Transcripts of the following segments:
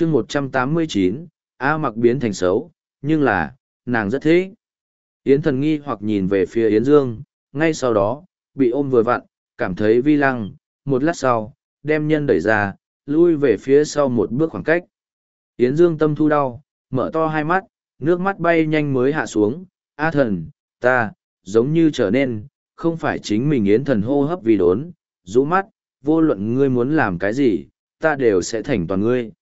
chương một trăm tám mươi chín A mặc biến thành xấu, nhưng là, nàng rất thế. Yến thần nghi hoặc nhìn về phía Yến Dương, ngay sau đó, bị ôm vừa vặn, cảm thấy vi lăng, một lát sau, đem nhân đẩy ra, lui về phía sau một bước khoảng cách. Yến Dương tâm thu đau, mở to hai mắt, nước mắt bay nhanh mới hạ xuống, A thần, ta, giống như trở nên, không phải chính mình Yến thần hô hấp vì đốn, rũ mắt, vô luận ngươi muốn làm cái gì, ta đều sẽ thành toàn ngươi.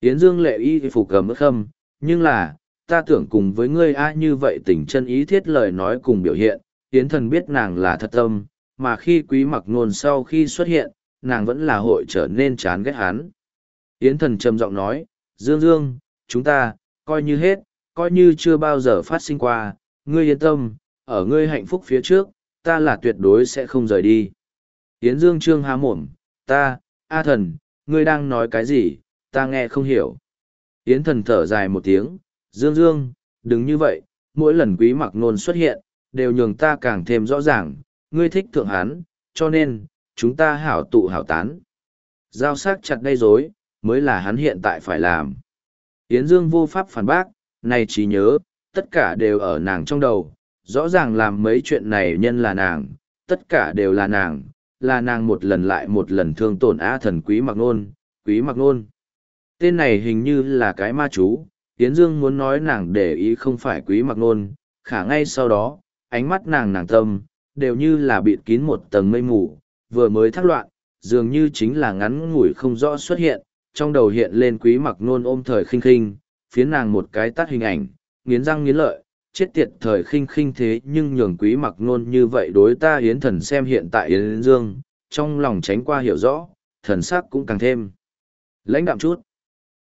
Yến Dương lệ y phục gầm ức khâm, nhưng là, ta tưởng cùng với ngươi a như vậy tình chân ý thiết lời nói cùng biểu hiện, Yến thần biết nàng là thật tâm, mà khi quý mặc nôn sau khi xuất hiện, nàng vẫn là hội trở nên chán ghét hắn. Yến thần trầm giọng nói, Dương Dương, chúng ta, coi như hết, coi như chưa bao giờ phát sinh qua, ngươi yên tâm, ở ngươi hạnh phúc phía trước, ta là tuyệt đối sẽ không rời đi. Yến Dương Trương há mồm, ta, A thần, ngươi đang nói cái gì, ta nghe không hiểu. Yến thần thở dài một tiếng, Dương Dương, đừng như vậy, mỗi lần quý mặc nôn xuất hiện, đều nhường ta càng thêm rõ ràng, ngươi thích thượng hán, cho nên, chúng ta hảo tụ hảo tán. Giao sắc chặt đây dối, mới là hắn hiện tại phải làm. Yến Dương vô pháp phản bác, này chỉ nhớ, tất cả đều ở nàng trong đầu, rõ ràng làm mấy chuyện này nhân là nàng, tất cả đều là nàng, là nàng một lần lại một lần thương tổn á thần quý mặc nôn, quý mặc nôn. Tên này hình như là cái ma chú, Yến Dương muốn nói nàng để ý không phải quý mặc nôn, khả ngay sau đó, ánh mắt nàng nàng tâm, đều như là bịt kín một tầng mây mù, vừa mới thác loạn, dường như chính là ngắn ngủi không rõ xuất hiện, trong đầu hiện lên quý mặc nôn ôm thời khinh khinh, phiến nàng một cái tắt hình ảnh, nghiến răng nghiến lợi, chết tiệt thời khinh khinh thế nhưng nhường quý mặc nôn như vậy đối ta yến thần xem hiện tại yến dương, trong lòng tránh qua hiểu rõ, thần sắc cũng càng thêm. Lãnh đạm chút.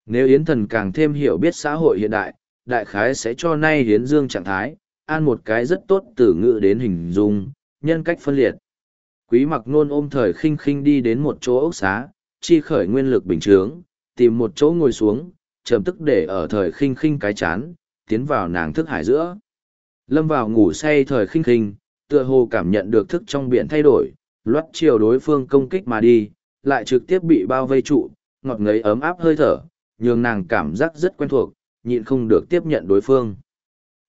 Nếu yến thần càng thêm hiểu biết xã hội hiện đại, đại khái sẽ cho nay yến dương trạng thái, an một cái rất tốt từ ngữ đến hình dung, nhân cách phân liệt. Quý mặc nôn ôm thời khinh khinh đi đến một chỗ ốc xá, chi khởi nguyên lực bình trướng, tìm một chỗ ngồi xuống, trầm tức để ở thời khinh khinh cái chán, tiến vào nàng thức hải giữa. Lâm vào ngủ say thời khinh khinh, tựa hồ cảm nhận được thức trong biển thay đổi, loát chiều đối phương công kích mà đi, lại trực tiếp bị bao vây trụ, ngọt ngấy ấm áp hơi thở, nhường nàng cảm giác rất quen thuộc, nhịn không được tiếp nhận đối phương.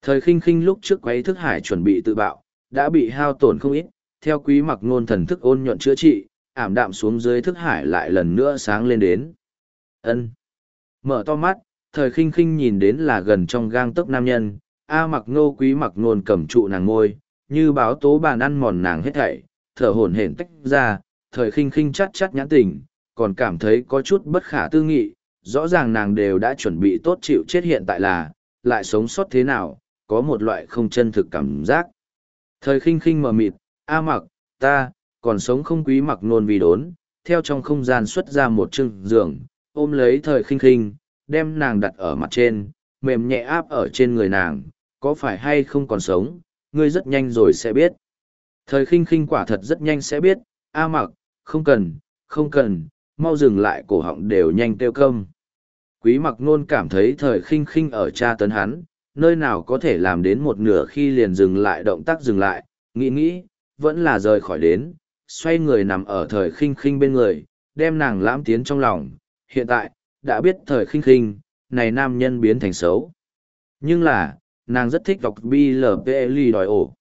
Thời khinh khinh lúc trước quấy thức hải chuẩn bị tự bạo, đã bị hao tổn không ít, theo quý mặc nôn thần thức ôn nhuận chữa trị, ảm đạm xuống dưới thức hải lại lần nữa sáng lên đến. ân Mở to mắt, thời khinh khinh nhìn đến là gần trong gang tấc nam nhân, A mặc nô quý mặc nôn cầm trụ nàng ngôi, như báo tố bàn ăn mòn nàng hết thảy, thở hổn hển tách ra, thời khinh khinh chắt chắt nhãn tình, còn cảm thấy có chút bất khả tư nghị, rõ ràng nàng đều đã chuẩn bị tốt chịu chết hiện tại là, lại sống sót thế nào, có một loại không chân thực cảm giác. Thời khinh khinh mờ mịt, A mặc, ta, còn sống không quý mặc nôn vì đốn, theo trong không gian xuất ra một chưng giường, ôm lấy thời khinh khinh, đem nàng đặt ở mặt trên, mềm nhẹ áp ở trên người nàng, có phải hay không còn sống, ngươi rất nhanh rồi sẽ biết. Thời khinh khinh quả thật rất nhanh sẽ biết, A mặc, không cần, không cần, mau dừng lại cổ họng đều nhanh tiêu cơm. Quý mặc nôn cảm thấy thời khinh khinh ở cha tấn hắn, nơi nào có thể làm đến một nửa khi liền dừng lại động tác dừng lại, nghĩ nghĩ, vẫn là rời khỏi đến, xoay người nằm ở thời khinh khinh bên người, đem nàng lãm tiến trong lòng. Hiện tại, đã biết thời khinh khinh, này nam nhân biến thành xấu. Nhưng là, nàng rất thích đọc BLPL đòi ổ.